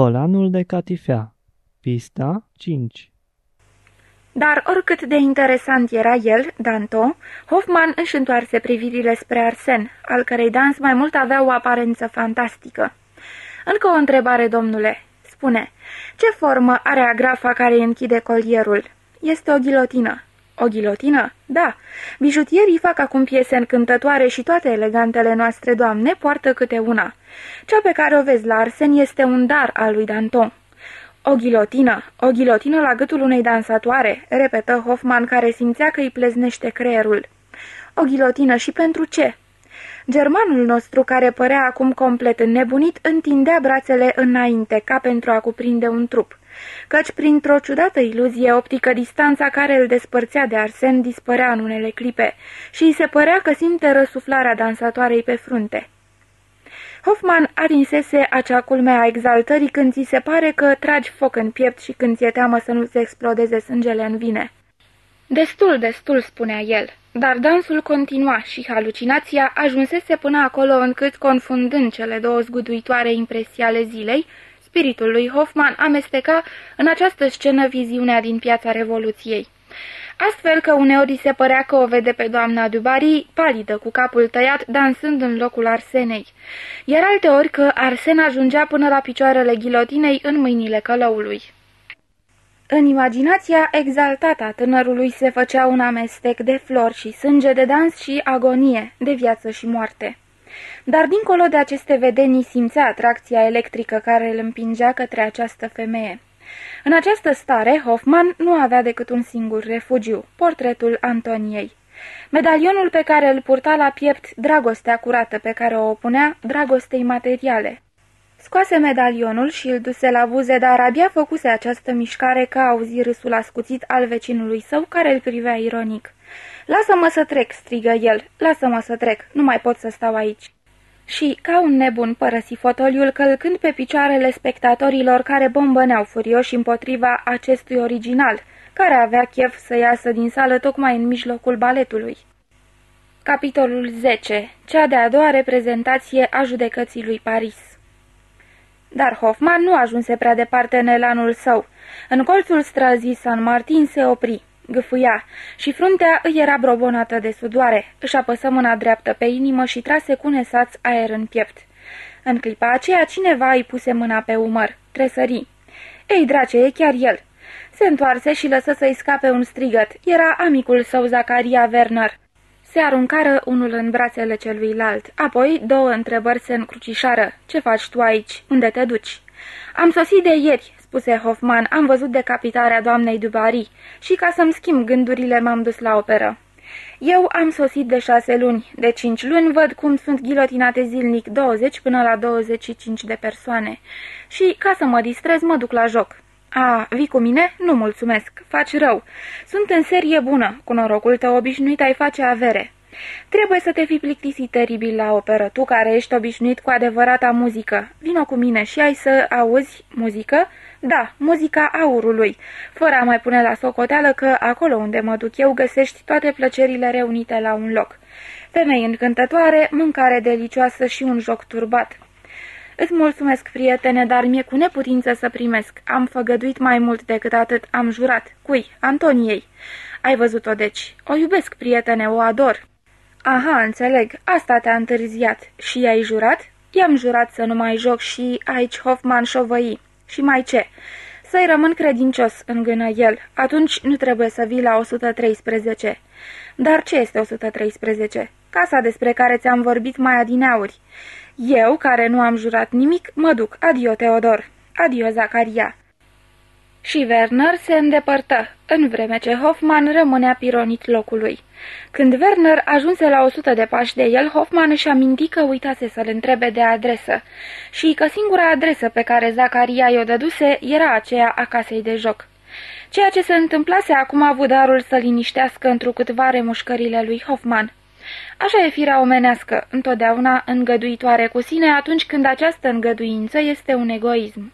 Colanul de catifea Pista 5 Dar oricât de interesant era el, Danto, Hoffman își întoarse privirile spre Arsen, al cărei dans mai mult avea o aparență fantastică. Încă o întrebare, domnule. Spune, ce formă are agrafa care îi închide colierul? Este o ghilotină. O ghilotină? Da. Bijutierii fac acum piese încântătoare și toate elegantele noastre doamne poartă câte una. Cea pe care o vezi la Arsen este un dar al lui Danton. O ghilotină, o ghilotină la gâtul unei dansatoare, repetă Hoffman, care simțea că îi pleznește creierul. O ghilotină și pentru ce? Germanul nostru, care părea acum complet înnebunit, întindea brațele înainte, ca pentru a cuprinde un trup căci printr-o ciudată iluzie optică distanța care îl despărțea de Arsen dispărea în unele clipe și îi se părea că simte răsuflarea dansatoarei pe frunte. Hoffman arinsese acea culme a exaltării când ți se pare că tragi foc în piept și când ți-e teamă să nu-ți explodeze sângele în vine. Destul, destul, spunea el, dar dansul continua și halucinația ajunsese până acolo încât, confundând cele două zguduitoare impresii ale zilei, Spiritul lui Hoffman amesteca în această scenă viziunea din piața Revoluției. Astfel că uneori se părea că o vede pe doamna Dubari, palidă, cu capul tăiat, dansând în locul Arsenei, iar alteori că Arsen ajungea până la picioarele ghilotinei în mâinile călăului. În imaginația exaltată a tânărului se făcea un amestec de flori și sânge, de dans și agonie, de viață și moarte. Dar dincolo de aceste vedenii simțea atracția electrică care îl împingea către această femeie. În această stare, Hoffman nu avea decât un singur refugiu, portretul Antoniei. Medalionul pe care îl purta la piept, dragostea curată pe care o opunea dragostei materiale. Scoase medalionul și îl duse la buze, dar abia făcuse această mișcare ca auzi râsul ascuțit al vecinului său, care îl privea ironic. Lasă-mă să trec!" strigă el. Lasă-mă să trec! Nu mai pot să stau aici!" Și, ca un nebun, părăsi fotoliul călcând pe picioarele spectatorilor care bombăneau furioși împotriva acestui original, care avea chef să iasă din sală tocmai în mijlocul baletului. Capitolul 10. Cea de-a doua reprezentație a judecății lui Paris Dar Hoffman nu ajunse prea departe în elanul său. În colțul străzii San Martin se opri gâfâia și fruntea îi era brobonată de sudoare. Își apăsă mâna dreaptă pe inimă și trase cu nesaț aer în piept. În clipa aceea cineva îi puse mâna pe umăr. Tresări. Ei, drace, e chiar el!" Se întoarse și lăsă să-i scape un strigăt. Era amicul său, Zacaria Werner. Se aruncară unul în brațele celuilalt. Apoi două întrebări se încrucișară. Ce faci tu aici? Unde te duci?" Am sosit de ieri," spuse Hoffman, am văzut decapitarea doamnei Dubari și ca să-mi schimb gândurile m-am dus la operă. Eu am sosit de șase luni. De cinci luni văd cum sunt ghilotinate zilnic 20 până la 25 de persoane. Și, ca să mă distrez, mă duc la joc. A, vii cu mine? Nu mulțumesc. Faci rău. Sunt în serie bună. Cu norocul tău obișnuit ai face avere. Trebuie să te fi plictisit teribil la operă, tu care ești obișnuit cu adevărata muzică. Vino cu mine și ai să auzi muzică? Da, muzica aurului, fără a mai pune la socoteală că acolo unde mă duc eu găsești toate plăcerile reunite la un loc. Femei încântătoare, mâncare delicioasă și un joc turbat. Îți mulțumesc, prietene, dar mi-e cu neputință să primesc. Am făgăduit mai mult decât atât, am jurat. Cui? Antoniei. Ai văzut-o deci. O iubesc, prietene, o ador. Aha, înțeleg, asta te-a întârziat. Și ai jurat? I-am jurat să nu mai joc și aici Hoffman șovăi. Și mai ce? Să-i rămân credincios, îngână el. Atunci nu trebuie să vii la 113. Dar ce este 113? Casa despre care ți-am vorbit mai adineauri. Eu, care nu am jurat nimic, mă duc. Adio, Teodor. Adio, Zacaria. Și Werner se îndepărtă, în vreme ce Hoffman rămânea pironit locului. Când Werner ajunse la o sută de pași de el, Hoffman își aminti că uitase să-l întrebe de adresă și că singura adresă pe care Zacaria i-o dăduse era aceea a casei de joc. Ceea ce se întâmplase acum a avut darul să liniștească întrucâtva remușcările lui Hoffman. Așa e firea omenească, întotdeauna îngăduitoare cu sine atunci când această îngăduință este un egoism.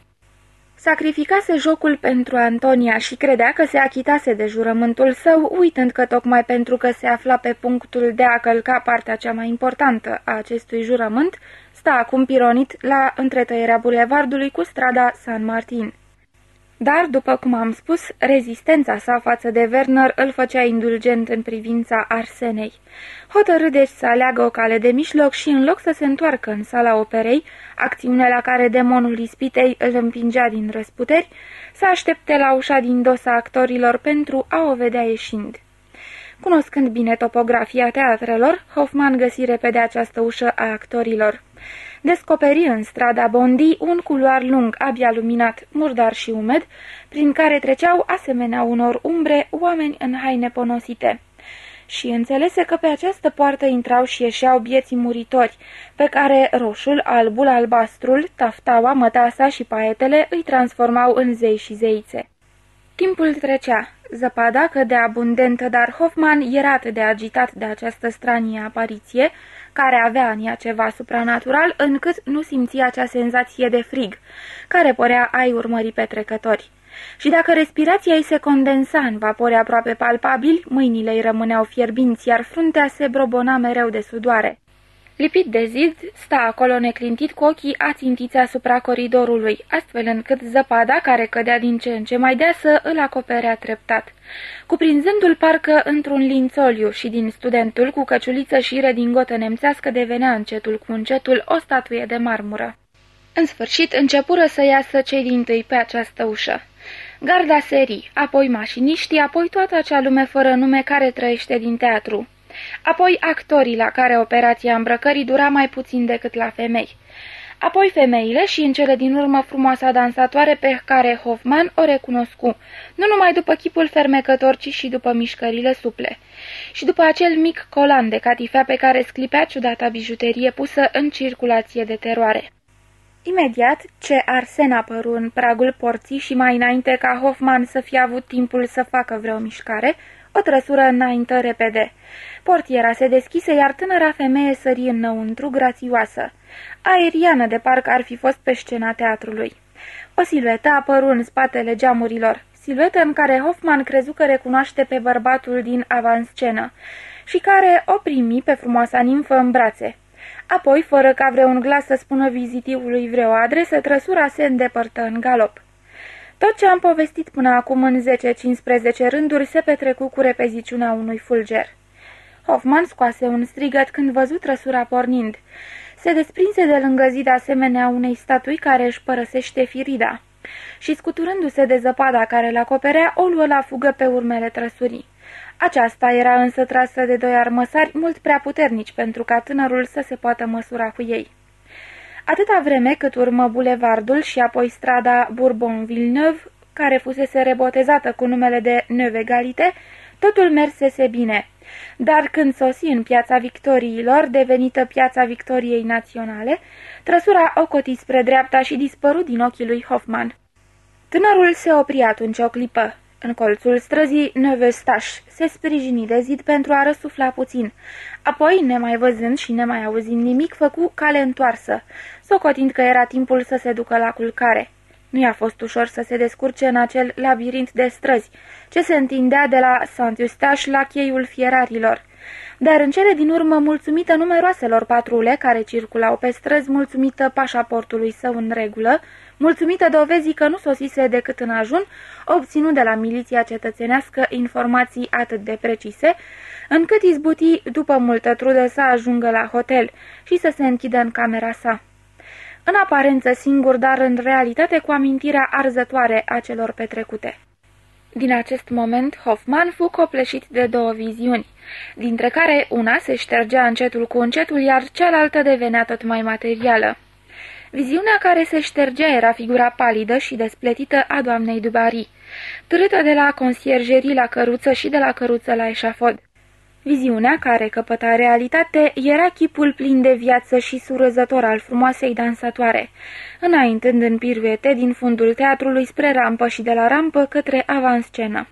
Sacrificase jocul pentru Antonia și credea că se achitase de jurământul său, uitând că tocmai pentru că se afla pe punctul de a călca partea cea mai importantă a acestui jurământ, sta acum pironit la întretăierea bulevardului cu strada San Martin. Dar, după cum am spus, rezistența sa față de Werner îl făcea indulgent în privința Arsenei. Hotărâ deci să aleagă o cale de mijloc și, în loc să se întoarcă în sala operei, acțiunea la care demonul ispitei îl împingea din răsputeri, să aștepte la ușa din dosa actorilor pentru a o vedea ieșind. Cunoscând bine topografia teatrelor, Hoffman găsi repede această ușă a actorilor descoperi în strada Bondi un culoar lung, abia luminat, murdar și umed, prin care treceau, asemenea unor umbre, oameni în haine ponosite. Și înțelese că pe această poartă intrau și ieșeau bieții muritori, pe care roșul, albul, albastrul, taftaua, mătasa și paetele îi transformau în zei și zeițe. Timpul trecea. Zăpada cădea abundentă, dar Hoffman era atât de agitat de această stranie apariție, care avea în ea ceva supranatural, încât nu simția acea senzație de frig, care părea ai urmări pe trecători. Și dacă respirația ei se condensa în vapori aproape palpabili, mâinile îi rămâneau fierbinți, iar fruntea se brobona mereu de sudoare. Lipit de zid, sta acolo neclintit cu ochii ațintiți asupra coridorului, astfel încât zăpada care cădea din ce în ce mai deasă îl acoperea treptat, cuprinzându-l parcă într-un lințoliu și din studentul cu căciuliță și redingotă nemțească devenea încetul cu încetul o statuie de marmură. În sfârșit începură să iasă cei din tâi pe această ușă. Garda serii, apoi mașiniștii, apoi toată acea lume fără nume care trăiește din teatru apoi actorii la care operația îmbrăcării dura mai puțin decât la femei, apoi femeile și în cele din urmă frumoasa dansatoare pe care Hoffman o recunoscu, nu numai după chipul fermecător, ci și după mișcările suple, și după acel mic colan de catifea pe care sclipea ciudata bijuterie pusă în circulație de teroare. Imediat ce Arsen apăru în pragul porții și mai înainte ca Hoffman să fie avut timpul să facă vreo mișcare, o trăsură înaintă repede. Portiera se deschise, iar tânăra femeie sări înăuntru, grațioasă. Aeriană de parcă ar fi fost pe scena teatrului. O siluetă apăru în spatele geamurilor, siluetă în care Hoffman crezu că recunoaște pe bărbatul din avanscenă și care o primi pe frumoasa nimfă în brațe. Apoi, fără ca vreun glas să spună vizitivului vreo adresă, trăsura se îndepărtă în galop. Tot ce am povestit până acum în 10-15 rânduri se petrecu cu repeziciunea unui fulger. Hoffman scoase un strigăt când văzut trăsura pornind. Se desprinse de lângă zid asemenea unei statui care își părăsește firida și scuturându-se de zăpada care l acoperea, o luă la fugă pe urmele trăsurii. Aceasta era însă trasă de doi armăsari mult prea puternici pentru ca tânărul să se poată măsura cu ei. Atâta vreme cât urmă bulevardul și apoi strada Bourbon-Villeneuve, care fusese rebotezată cu numele de Neuve Galite, totul mersese bine. Dar când sosi în piața Victoriilor, devenită piața Victoriei Naționale, trăsura o coti spre dreapta și dispăru din ochii lui Hoffman. Tânărul se opri atunci o clipă. În colțul străzii Nevestaș se sprijini de zid pentru a răsufla puțin. Apoi, nemai văzând și nemai auzind nimic, făcu cale întoarsă, socotind că era timpul să se ducă la culcare. Nu i-a fost ușor să se descurce în acel labirint de străzi, ce se întindea de la Saint-Eustache la cheiul fierarilor. Dar în cele din urmă, mulțumită numeroaselor patrule care circulau pe străzi, mulțumită pașaportului său în regulă, mulțumită dovezii că nu sosise decât în ajun, obținut de la miliția cetățenească informații atât de precise, încât izbuti după multă trudă să ajungă la hotel și să se închidă în camera sa. În aparență singur, dar în realitate cu amintirea arzătoare a celor petrecute. Din acest moment, Hoffman fu copleșit de două viziuni, dintre care una se ștergea încetul cu încetul, iar cealaltă devenea tot mai materială. Viziunea care se ștergea era figura palidă și despletită a doamnei Dubari, târâtă de la consiergerii la căruță și de la căruță la eșafod. Viziunea care căpăta realitate era chipul plin de viață și surăzător al frumoasei dansatoare, înaintând în piruete din fundul teatrului spre rampă și de la rampă către avanscenă.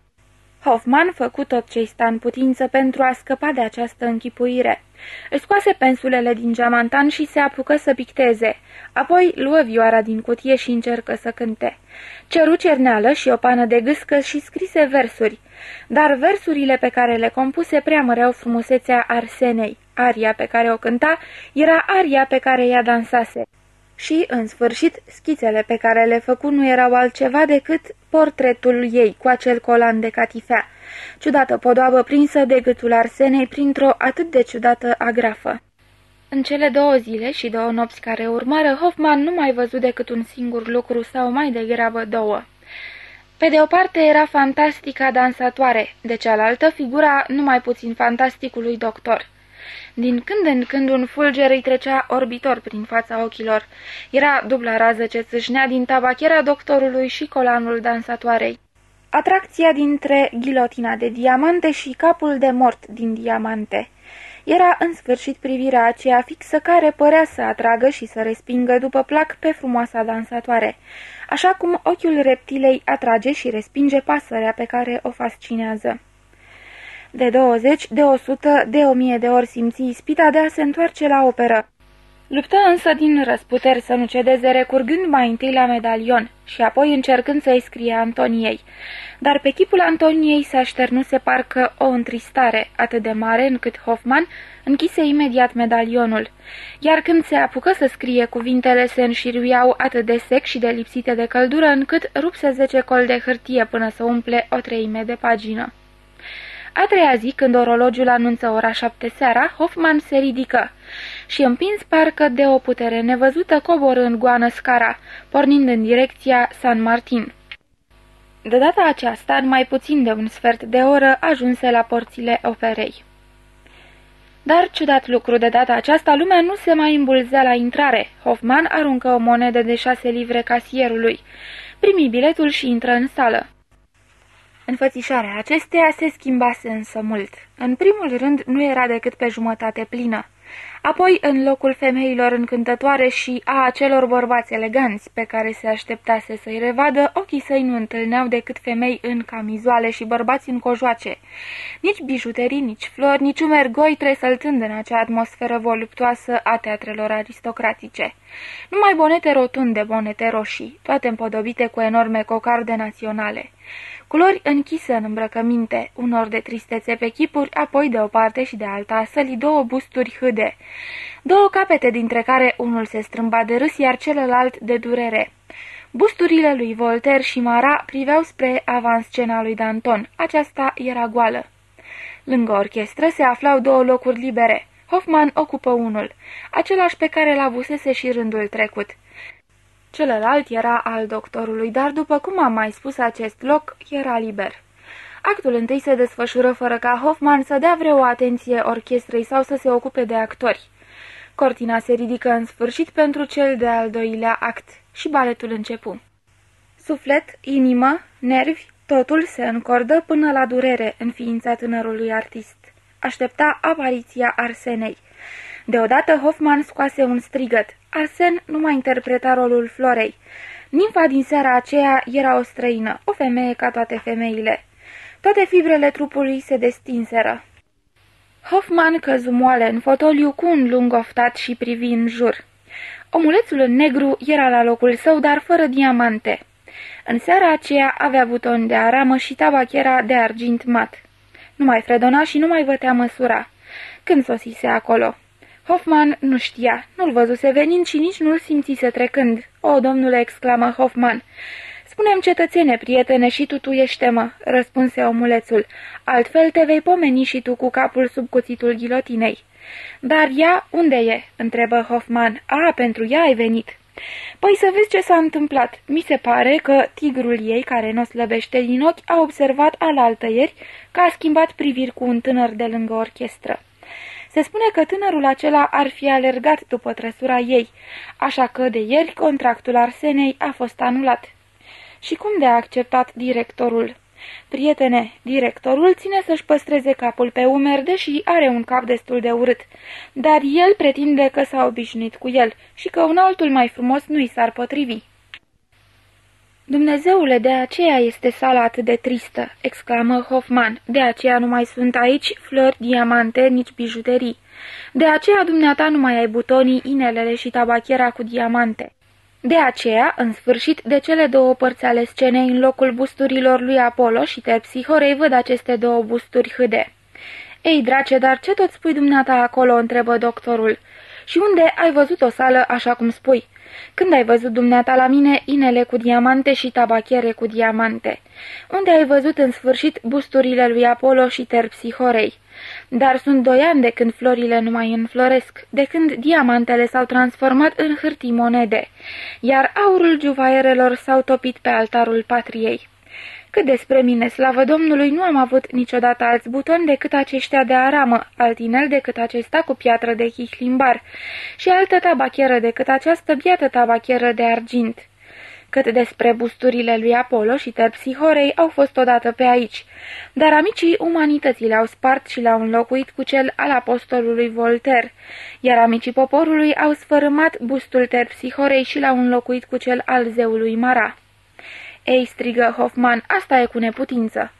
Hoffman făcu tot ce-i sta în putință pentru a scăpa de această închipuire. Își scoase pensulele din geamantan și se apucă să picteze. Apoi luă vioara din cutie și încercă să cânte. Ceru cerneală și o pană de gâscă și scrise versuri. Dar versurile pe care le compuse preamăreau frumusețea Arsenei. Aria pe care o cânta era aria pe care ea dansase. Și, în sfârșit, schițele pe care le făcu nu erau altceva decât portretul ei cu acel colan de catifea, ciudată podoabă prinsă de gâtul Arsenei printr-o atât de ciudată agrafă. În cele două zile și două nopți care urmară, Hoffman nu mai văzut decât un singur lucru sau mai degrabă două. Pe de o parte era fantastica dansatoare, de cealaltă figura numai puțin fantasticului doctor. Din când în când un fulger îi trecea orbitor prin fața ochilor. Era dubla rază ce țâșnea din tabachera doctorului și colanul dansatoarei. Atracția dintre ghilotina de diamante și capul de mort din diamante. Era în sfârșit privirea aceea fixă care părea să atragă și să respingă după plac pe frumoasa dansatoare, așa cum ochiul reptilei atrage și respinge pasărea pe care o fascinează. De 20, de 100, de 1000 de ori simți ispita de a se întoarce la operă. Luptă însă din răsputeri să nu cedeze recurgând mai întâi la medalion și apoi încercând să-i scrie Antoniei. Dar pe chipul Antoniei s-a așternuse parcă o întristare atât de mare încât Hoffman închise imediat medalionul. Iar când se apucă să scrie cuvintele se înșiruiau atât de sec și de lipsite de căldură încât rupse zece col de hârtie până să umple o treime de pagină. A treia zi, când orologiul anunță ora șapte seara, Hoffman se ridică și, împins parcă de o putere nevăzută, coboră în goană scara, pornind în direcția San Martin. De data aceasta, în mai puțin de un sfert de oră, ajunse la porțile operei. Dar, ciudat lucru, de data aceasta, lumea nu se mai îmbulzea la intrare. Hoffman aruncă o monedă de șase livre casierului. Primi biletul și intră în sală. Înfățișarea acesteia se schimbase însă mult. În primul rând, nu era decât pe jumătate plină. Apoi, în locul femeilor încântătoare și a acelor bărbați eleganți pe care se așteptase să-i revadă, ochii săi nu întâlneau decât femei în camizoale și bărbați în cojoace. Nici bijuterii, nici flori, nici umergoi tresăltând în acea atmosferă voluptoasă a teatrelor aristocratice. Numai bonete rotunde, bonete roșii, toate împodobite cu enorme cocarde naționale culori închise în îmbrăcăminte, unor de tristețe pe chipuri, apoi de o parte și de alta săli două busturi hâde, două capete dintre care unul se strâmba de râs, iar celălalt de durere. Busturile lui Voltaire și Mara priveau spre avanscena lui Danton. Aceasta era goală. Lângă orchestră se aflau două locuri libere. Hoffman ocupă unul, același pe care l-avusese și rândul trecut. Celălalt era al doctorului, dar după cum am mai spus, acest loc era liber. Actul întâi se desfășură fără ca Hoffman să dea vreo atenție orchestrei sau să se ocupe de actori. Cortina se ridică în sfârșit pentru cel de-al doilea act și baletul începu. Suflet, inimă, nervi, totul se încordă până la durere în ființa tânărului artist. Aștepta apariția Arsenei. Deodată Hoffman scoase un strigăt. Arsen nu mai interpreta rolul Florei. Nimfa din seara aceea era o străină, o femeie ca toate femeile. Toate fibrele trupului se destinseră. Hoffman căzu moale în fotoliu cu un lung oftat și privi în jur. Omulețul în negru era la locul său, dar fără diamante. În seara aceea avea buton de aramă și tabachera de argint mat. Nu mai fredona și nu mai vătea măsura. Când sosise acolo? Hoffman nu știa, nu-l văzuse venind și nici nu-l simțise trecând. O, domnule, exclamă Hoffman. Spune-mi, cetățene, prietene, și tu tu ești mă, răspunse omulețul. Altfel te vei pomeni și tu cu capul sub cuțitul ghilotinei. Dar ea unde e?" întrebă Hoffman. A, pentru ea ai venit." Păi să vezi ce s-a întâmplat. Mi se pare că tigrul ei, care nu slăbește din ochi, a observat alaltă ieri că a schimbat priviri cu un tânăr de lângă orchestră. Se spune că tânărul acela ar fi alergat după trăsura ei, așa că de ieri contractul Arsenei a fost anulat. Și cum de a acceptat directorul? Prietene, directorul ține să-și păstreze capul pe umer, deși are un cap destul de urât, dar el pretinde că s-a obișnuit cu el și că un altul mai frumos nu i s-ar potrivi. Dumnezeule, de aceea este sala atât de tristă!" exclamă Hoffman. De aceea nu mai sunt aici flori, diamante, nici bijuterii. De aceea dumneata nu mai ai butonii, inelele și tabachiera cu diamante. De aceea, în sfârșit, de cele două părți ale scenei, în locul busturilor lui Apollo și Terpsihorei, văd aceste două busturi hâde. Ei, drace, dar ce tot spui dumneata acolo?" întrebă doctorul. Și unde ai văzut o sală așa cum spui?" Când ai văzut dumneata la mine inele cu diamante și tabachiere cu diamante? Unde ai văzut în sfârșit busturile lui Apollo și Terpsihorei? Dar sunt doi ani de când florile nu mai înfloresc, de când diamantele s-au transformat în hârtii monede, iar aurul juvaierelor s-au topit pe altarul patriei. Cât despre mine, slavă Domnului, nu am avut niciodată alți butoni decât aceștia de aramă, altinel decât acesta cu piatră de chihlimbar și altă tabacheră decât această biată tabacheră de argint. Cât despre busturile lui Apollo și Terpsihorei au fost odată pe aici, dar amicii umanității le-au spart și le-au înlocuit cu cel al apostolului Voltaire, iar amicii poporului au sfărâmat bustul Terpsihorei și l-au înlocuit cu cel al zeului Mara. Ei, strigă Hoffman, asta e cu neputință.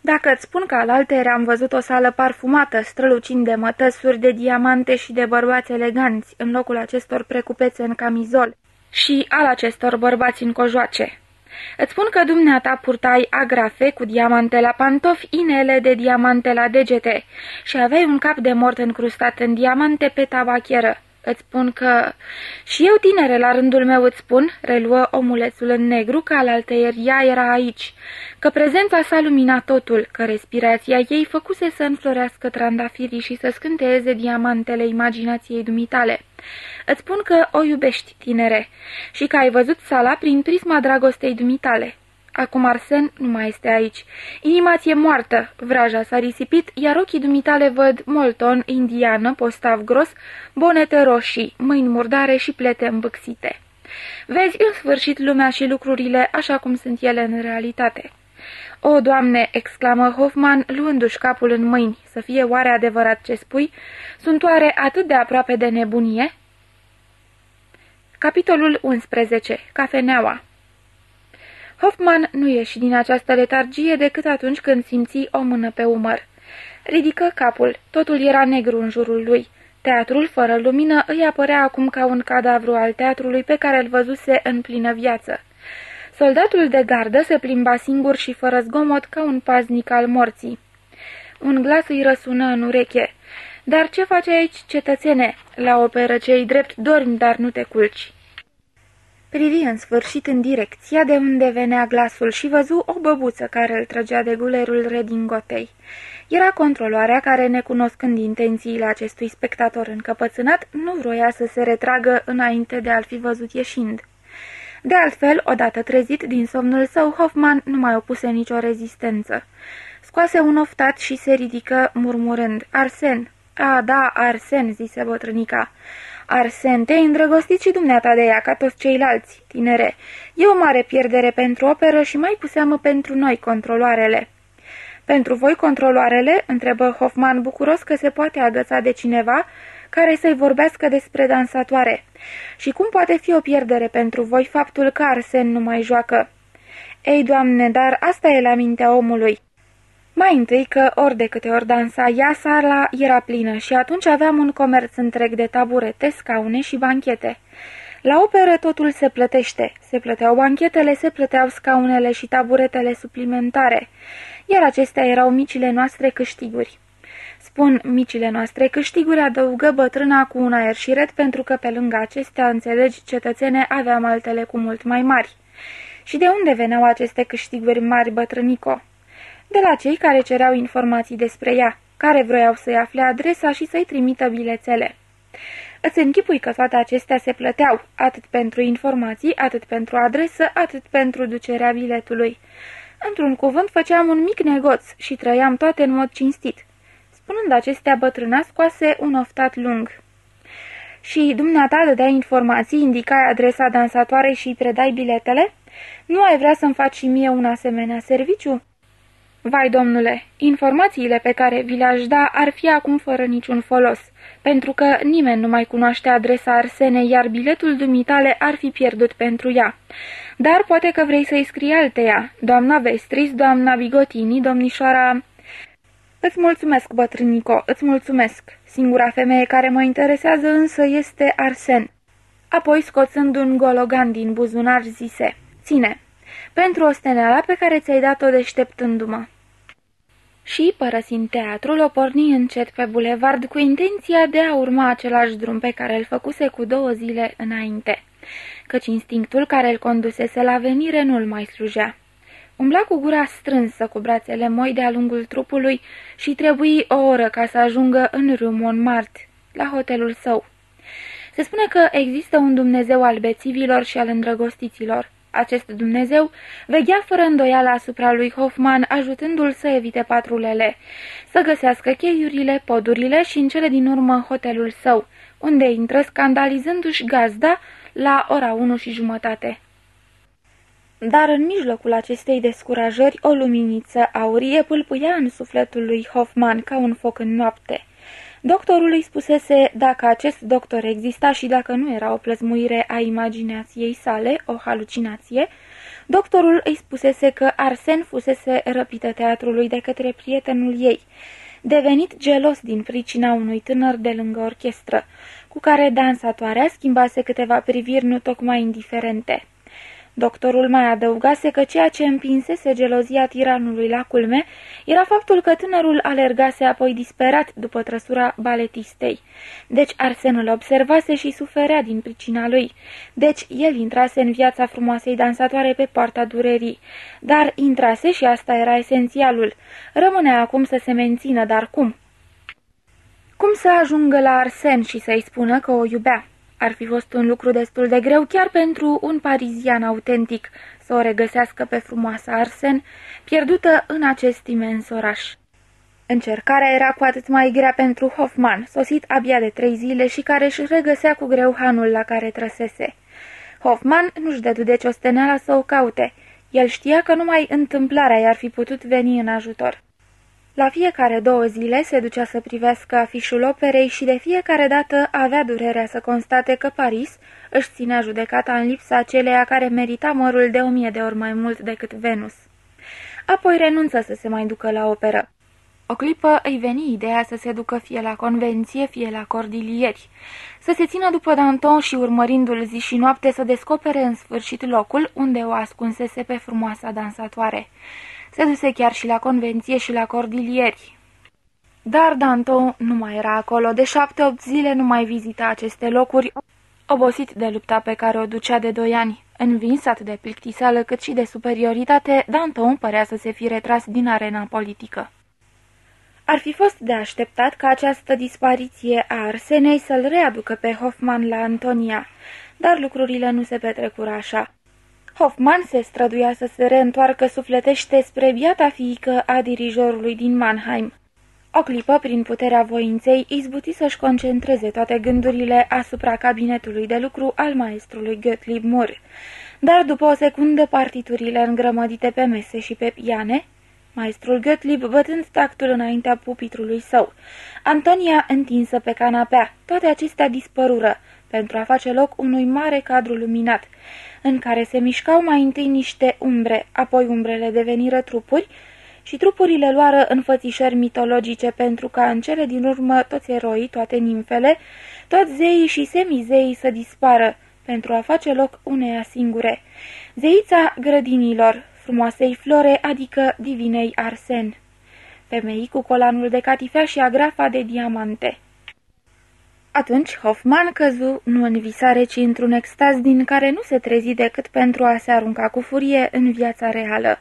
Dacă îți spun că alaltă am văzut o sală parfumată, strălucind de mătăsuri de diamante și de bărbați eleganți, în locul acestor precupețe în camizol, și al acestor bărbați în cojoace. Îți spun că dumneata purtai agrafe cu diamante la pantofi, inele de diamante la degete și aveai un cap de mort încrustat în diamante pe tabacheră. Îți spun că... Și eu, tinere, la rândul meu îți spun, reluă omulețul în negru, că alaltăieri ea era aici, că prezența sa lumina totul, că respirația ei făcuse să înflorească trandafirii și să scânteeze diamantele imaginației dumitale. Îți spun că o iubești, tinere, și că ai văzut sala prin prisma dragostei dumitale. Acum Arsen nu mai este aici. Inima ți-e moartă, vraja s-a risipit, iar ochii dumitale văd molton, indiană, postav gros, bonete roșii, mâini murdare și plete îmbâxite. Vezi în sfârșit lumea și lucrurile așa cum sunt ele în realitate. O, Doamne!" exclamă Hoffman, luându-și capul în mâini, să fie oare adevărat ce spui? Sunt oare atât de aproape de nebunie?" Capitolul 11. Cafeneaua Hoffman nu ieși din această letargie decât atunci când simți o mână pe umăr. Ridică capul, totul era negru în jurul lui. Teatrul, fără lumină, îi apărea acum ca un cadavru al teatrului pe care îl văzuse în plină viață. Soldatul de gardă se plimba singur și fără zgomot ca un paznic al morții. Un glas îi răsună în ureche. Dar ce face aici, cetățene? La operă cei drept dormi, dar nu te culci." Privi în sfârșit în direcția de unde venea glasul și văzu o băbuță care îl trăgea de gulerul redingotei. Era controloarea care, necunoscând intențiile acestui spectator încăpățânat, nu vroia să se retragă înainte de a-l fi văzut ieșind. De altfel, odată trezit din somnul său, Hoffman nu mai opuse nicio rezistență. Scoase un oftat și se ridică murmurând, Arsen! A, da, Arsen!" zise bătrânica. Arsen, te-ai îndrăgostit și dumneata de ea, ca toți ceilalți, tinere. E o mare pierdere pentru operă și mai cu seamă pentru noi, controloarele." Pentru voi, controloarele?" întrebă Hoffman, bucuros că se poate agăța de cineva care să-i vorbească despre dansatoare. Și cum poate fi o pierdere pentru voi faptul că Arsen nu mai joacă?" Ei, doamne, dar asta e la mintea omului." Mai întâi că ori de câte ori dansa ea, sala era plină și atunci aveam un comerț întreg de taburete, scaune și banchete. La operă totul se plătește. Se plăteau banchetele, se plăteau scaunele și taburetele suplimentare, iar acestea erau micile noastre câștiguri. Spun micile noastre câștiguri, adăugă bătrâna cu un aer șiret pentru că pe lângă acestea, înțelegi, cetățene, aveam altele cu mult mai mari. Și de unde veneau aceste câștiguri mari, bătrânico? De la cei care cereau informații despre ea, care vroiau să-i afle adresa și să-i trimită bilețele. Îți închipui că toate acestea se plăteau, atât pentru informații, atât pentru adresă, atât pentru ducerea biletului. Într-un cuvânt, făceam un mic negoț și trăiam toate în mod cinstit. Spunând acestea, bătrâna scoase un oftat lung. Și dumneata dădea informații, indicai adresa dansatoarei și îi predai biletele? Nu ai vrea să-mi faci și mie un asemenea serviciu?" Vai, domnule, informațiile pe care vi le-aș da ar fi acum fără niciun folos, pentru că nimeni nu mai cunoaște adresa Arsenei, iar biletul dumitale ar fi pierdut pentru ea. Dar poate că vrei să-i scrii alteia, doamna Vestris, doamna Bigotini, domnișoara... Îți mulțumesc, bătrânico, îți mulțumesc. Singura femeie care mă interesează însă este Arsen. Apoi, scoțând un gologan din buzunar, zise, Ține, pentru o steneala pe care ți-ai dat-o deșteptându-mă. Și, părăsind teatrul, o porni încet pe bulevard cu intenția de a urma același drum pe care îl făcuse cu două zile înainte, căci instinctul care îl condusese la venire nu-l mai slujea. Umbla cu gura strânsă, cu brațele moi de-a lungul trupului și trebuie o oră ca să ajungă în Rue Montmartre, la hotelul său. Se spune că există un Dumnezeu al bețivilor și al îndrăgostiților. Acest Dumnezeu veghea fără îndoială asupra lui Hoffman, ajutându-l să evite patrulele, să găsească cheiurile, podurile și în cele din urmă hotelul său, unde intră scandalizându-și gazda la ora unu și jumătate. Dar în mijlocul acestei descurajări, o luminiță aurie pâlpâia în sufletul lui Hoffman ca un foc în noapte. Doctorul îi spusese dacă acest doctor exista și dacă nu era o plăzmuire a imaginației sale, o halucinație, doctorul îi spusese că Arsen fusese răpită teatrului de către prietenul ei, devenit gelos din pricina unui tânăr de lângă orchestră, cu care dansatoarea schimbase câteva priviri nu tocmai indiferente. Doctorul mai adăugase că ceea ce împinsese gelozia tiranului la culme era faptul că tânărul alergase apoi disperat după trăsura baletistei. Deci Arsen îl observase și suferea din pricina lui. Deci el intrase în viața frumoasei dansatoare pe poarta durerii. Dar intrase și asta era esențialul. Rămânea acum să se mențină, dar cum? Cum să ajungă la Arsen și să-i spună că o iubea? Ar fi fost un lucru destul de greu chiar pentru un parizian autentic să o regăsească pe frumoasa Arsen, pierdută în acest imens oraș. Încercarea era cu atât mai grea pentru Hoffman, sosit abia de trei zile și care își regăsea cu greu hanul la care trăsese. Hoffman nu-și dădu deci osteneala să o caute. El știa că numai întâmplarea i-ar fi putut veni în ajutor. La fiecare două zile se ducea să privească afișul operei și de fiecare dată avea durerea să constate că Paris își ținea judecata în lipsa aceleia care merita mărul de o mie de ori mai mult decât Venus. Apoi renunță să se mai ducă la operă. O clipă îi veni ideea să se ducă fie la convenție, fie la cordilieri, să se țină după Danton și urmărindu-l zi și noapte să descopere în sfârșit locul unde o ascunsese pe frumoasa dansatoare. Se duse chiar și la convenție și la cordilieri. Dar Danton nu mai era acolo, de șapte-opt zile nu mai vizita aceste locuri, obosit de lupta pe care o ducea de doi ani. Învins atât de plictiseală cât și de superioritate, Danton părea să se fi retras din arena politică. Ar fi fost de așteptat ca această dispariție a Arsenei să-l readucă pe Hoffman la Antonia, dar lucrurile nu se petrecură așa. Hoffman se străduia să se reîntoarcă sufletește spre biata fiică a dirijorului din Mannheim. O clipă, prin puterea voinței, izbuti să-și concentreze toate gândurile asupra cabinetului de lucru al maestrului Gottlieb Moore, dar după o secundă partiturile îngrămădite pe mese și pe piane, maestrul Gottlieb bătând tactul înaintea pupitrului său, Antonia întinsă pe canapea, toate acestea dispărură, pentru a face loc unui mare cadru luminat, în care se mișcau mai întâi niște umbre, apoi umbrele deveniră trupuri și trupurile luară înfățișări mitologice pentru ca în cele din urmă toți eroii, toate nimfele, toți zeii și semizeii să dispară, pentru a face loc uneia singure. Zeița grădinilor, frumoasei flore, adică divinei Arsen. Femeii cu colanul de catifea și agrafa de diamante. Atunci Hoffman căzu nu în visare, ci într-un extaz din care nu se trezi decât pentru a se arunca cu furie în viața reală,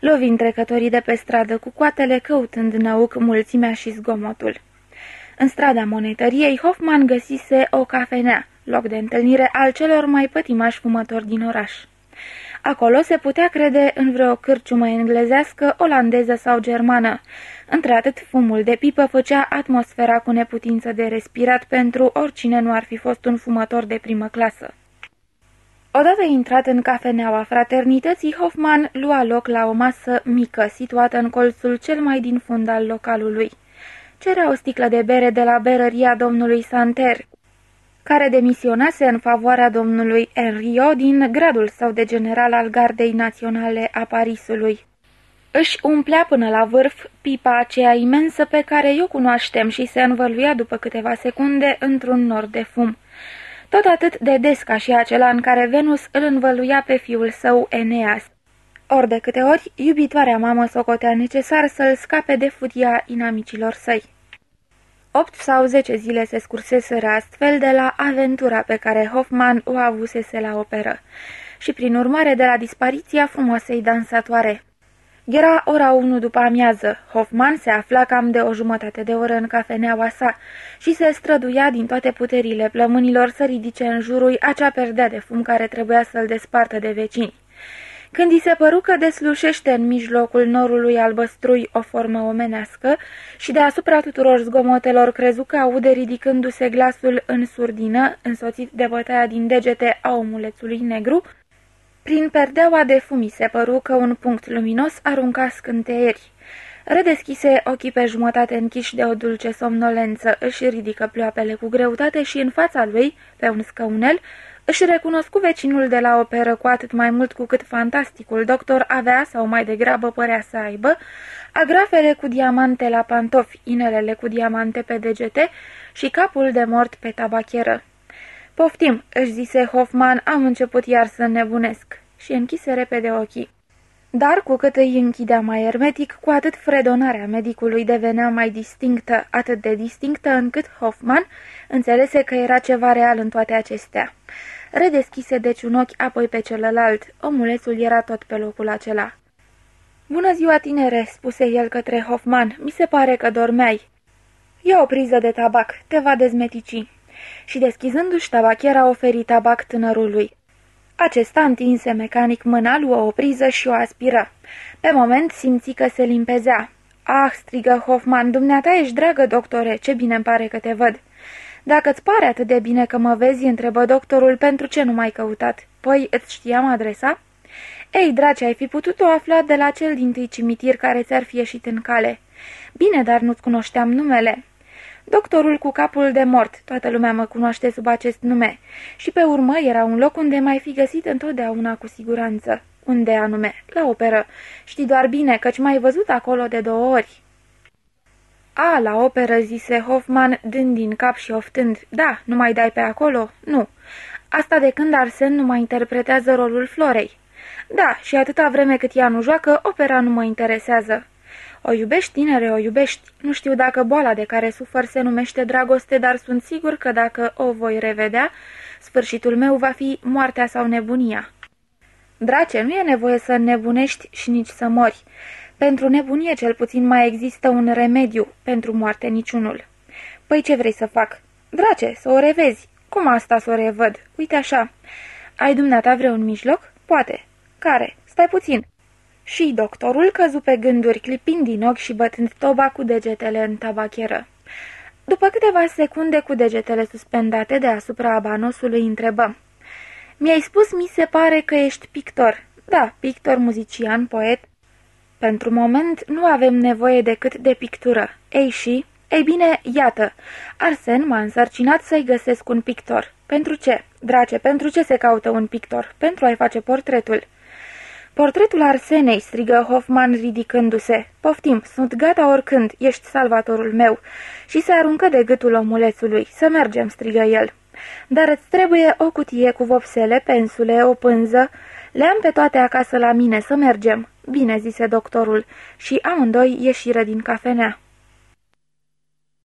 lovind trecătorii de pe stradă cu coatele, căutând năuc mulțimea și zgomotul. În strada monetăriei, Hoffman găsise o cafenea, loc de întâlnire al celor mai pătimași fumători din oraș. Acolo se putea crede în vreo cârciumă englezească, olandeză sau germană. Într-atât, fumul de pipă făcea atmosfera cu neputință de respirat pentru oricine nu ar fi fost un fumător de primă clasă. Odată intrat în cafeneaua fraternității, Hoffman lua loc la o masă mică, situată în colțul cel mai din fund al localului. Cerea o sticlă de bere de la berăria domnului Santer, care demisionase în favoarea domnului Henriot din gradul său de general al Gardei Naționale a Parisului. Își umplea până la vârf pipa aceea imensă pe care eu cunoaștem și se învăluia după câteva secunde într-un nor de fum. Tot atât de des ca și acela în care Venus îl învăluia pe fiul său Eneas. Ori de câte ori, iubitoarea mamă socotea necesar să-l scape de furia inamicilor săi. Opt sau zece zile se scurseseră astfel de la aventura pe care Hoffman o avusese la operă și prin urmare de la dispariția frumoasei dansatoare. Era ora 1 după amiază. Hoffman se afla cam de o jumătate de oră în cafeneaua sa și se străduia din toate puterile plămânilor să ridice în jurul acea perdea de fum care trebuia să-l despartă de vecini. Când i se păru că deslușește în mijlocul norului albăstrui o formă omenească și deasupra tuturor zgomotelor crezu că aude ridicându-se glasul în surdină, însoțit de bătaia din degete a omulețului negru, prin perdeaua de fumi se păru că un punct luminos arunca scânteieri. Redeschise ochii pe jumătate închiși de o dulce somnolență, își ridică ploapele cu greutate și în fața lui, pe un scăunel, își recunoscu vecinul de la operă cu atât mai mult cu cât fantasticul doctor avea, sau mai degrabă părea să aibă, agrafele cu diamante la pantofi, inelele cu diamante pe degete și capul de mort pe tabacheră. Poftim, își zise Hoffman, am început iar să nebunesc și închise repede ochii. Dar cu cât îi închidea mai hermetic, cu atât fredonarea medicului devenea mai distinctă, atât de distinctă încât Hoffman înțelese că era ceva real în toate acestea. Redeschise deci un ochi, apoi pe celălalt. Omulețul era tot pe locul acela. Bună ziua, tinere!" spuse el către Hoffman. Mi se pare că dormeai." Ia o priză de tabac, te va dezmetici." Și deschizându-și tabachiera, oferi tabac tânărului. Acesta întinse mecanic mâna, luă o priză și o aspiră. Pe moment simți că se limpezea. Ah, strigă Hoffman, dumneata ești dragă, doctore, ce bine îmi pare că te văd." Dacă îți pare atât de bine că mă vezi, întrebă doctorul, pentru ce nu m-ai căutat? Păi, îți știam adresa? Ei, dragi, ai fi putut-o afla de la cel din tâi cimitir care ți-ar fi ieșit în cale. Bine, dar nu-ți cunoșteam numele. Doctorul cu capul de mort, toată lumea mă cunoaște sub acest nume. Și pe urmă era un loc unde mai fi găsit întotdeauna cu siguranță. Unde anume? La operă. Știi doar bine, căci m-ai văzut acolo de două ori. A, la operă, zise Hoffman, dând din cap și oftând. Da, nu mai dai pe acolo? Nu. Asta de când Arsen nu mai interpretează rolul Florei. Da, și atâta vreme cât ea nu joacă, opera nu mă interesează. O iubești, tinere, o iubești. Nu știu dacă boala de care sufăr se numește dragoste, dar sunt sigur că dacă o voi revedea, sfârșitul meu va fi moartea sau nebunia. Drace, nu e nevoie să nebunești și nici să mori. Pentru nebunie cel puțin mai există un remediu, pentru moarte niciunul. Păi ce vrei să fac? Drace, să o revezi. Cum asta să o revăd? Uite așa. Ai dumneata vreun mijloc? Poate. Care? Stai puțin. Și doctorul căzu pe gânduri, clipind din ochi și bătând toba cu degetele în tabacheră. După câteva secunde cu degetele suspendate deasupra abanosului, întrebă. Mi-ai spus, mi se pare că ești pictor. Da, pictor, muzician, poet. Pentru moment nu avem nevoie decât de pictură. Ei și? Ei bine, iată, Arsen m-a însărcinat să-i găsesc un pictor. Pentru ce? Drace, pentru ce se caută un pictor? Pentru a-i face portretul. Portretul Arsenei, strigă Hoffman ridicându-se. Poftim, sunt gata oricând, ești salvatorul meu. Și se aruncă de gâtul omulețului. Să mergem, strigă el. Dar îți trebuie o cutie cu vopsele, pensule, o pânză. Le-am pe toate acasă la mine, să mergem. Bine, zise doctorul, și amândoi ieșiră din cafenea.